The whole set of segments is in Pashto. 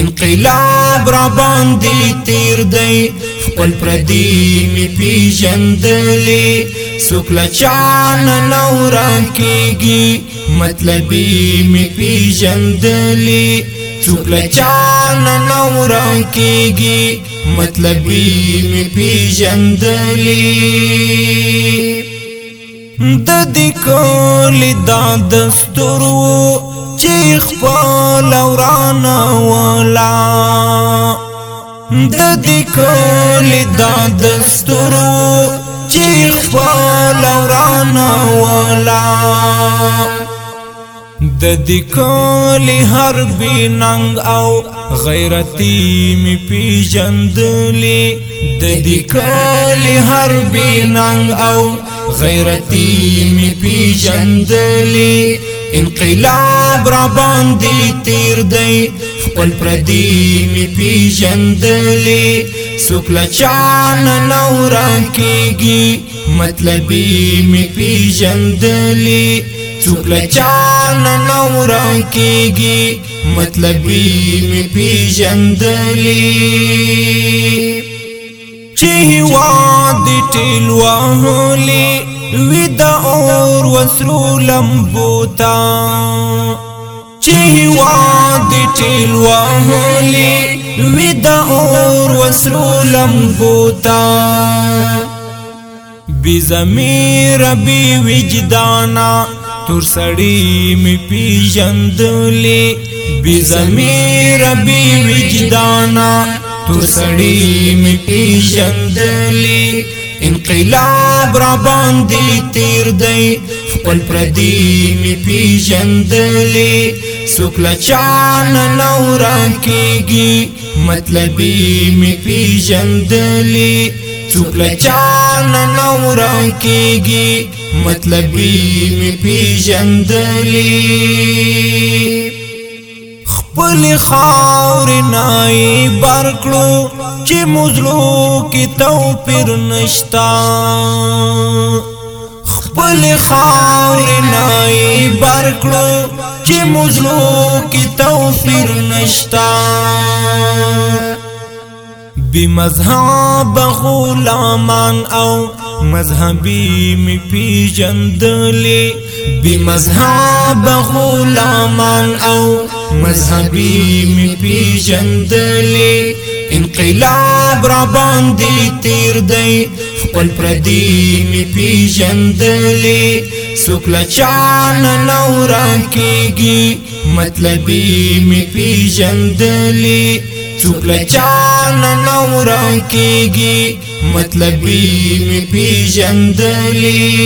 انقلاب را باندې تیر دی خپل پردی می پیژندلی سوکلا چان نو راکیگی مطلبی می پیژندلی سوکلا چان نو راکیگی مطلبی می پیژندلی د دې کول د دستورو چې خپل وران ولا د دې کول د دستورو چې خپل وران ولا د دې کول هر بیننګ او غیرتی می پیژندلې د دې کول هر بیننګ او غیرتی می پیژندلې انقلاب را باندې تیر دی خپل پردی می پیژندلی سوکلا چان نورا کیږي مطلبی می پیژندلی سوکلا چان نورا کیږي مطلبی می پیژندلی چې هوا د ټیل وهلی وید اور وسرو لمبوتا چه واد چل وهلی وید اور وسرو لمبوتا بی زمیر بی وجدانا تور سړی می پیژندلې بی زمیر بی وجدانا تور سړی می پیژندلې انقلاب را باندې تیر دی خپل پردی می پیژندلی سوکلا چان نو رانکیگی مطلبی می پیژندلی سوکلا چان نو رانکیگی مطلبی می پیژندلی خپل خاور نای برکلو چې مزلو کې توپیر نشتا خپل خاور نای برکلو چې مزلو کې توپیر نشتا بمذهب غلامان او مذهبي می پیجندلې بی مذهب غلامان او مذهبي می پیجندلې انقلاب را باندې تیر دی خپل پردی می پیجندلې سوکلا چان نو راکېږي مطلبي می پیجندلې سوکلا چان نو وران کیږي مطلب می پیژندلی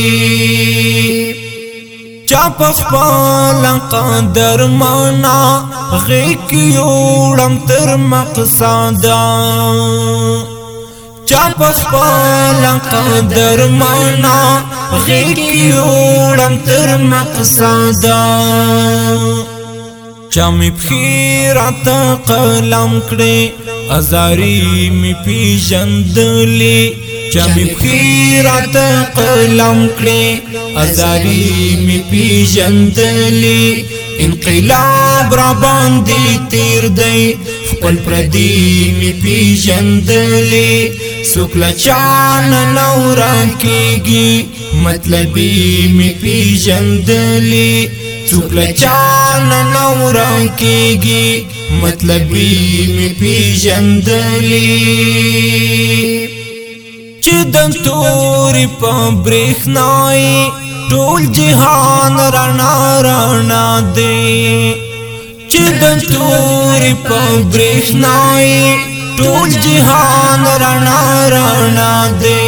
چا پخ پال قدر مانا غیک یوړم تر مقصد چا پخ پال قدر مانا غیک یوړم تر مقصد چمی پخی راتا قلم کڑی ازاری می پی جندلی چمی پخی راتا قلم کڑی ازاری می پی جندلی انقلاب را باندی تیر دی خپل پردی می پی جندلی سوکلا چان نورا کیگی مطلبی می پی جندلی څوک له چان نه وران کیږي مطلب می پیژندلی چې دم تورې په برېښناي ټول جهان رڼا رڼا دی چې دم تورې په برېښناي ټول جهان رڼا رڼا دی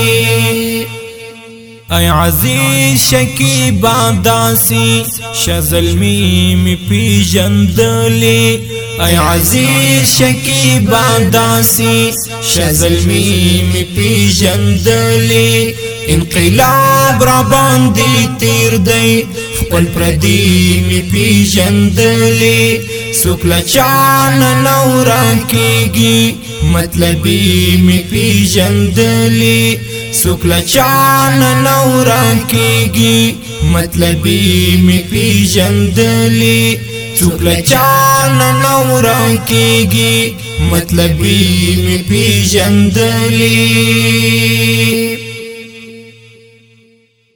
ای عزیز شکیبا داسی شزلمی می پی جندلی ای عزیز شکیبا داسی شزلمی می پی جندلی انقلاب را باندې تیر دی خپل پردی می پی جندلی سوکلا چان نو را کیږي مطلبی می پیجندلی سکل چان نوران کیگی مطلبی می پیجندلی سکل چان نوران کیگی مطلبی می پیجندلی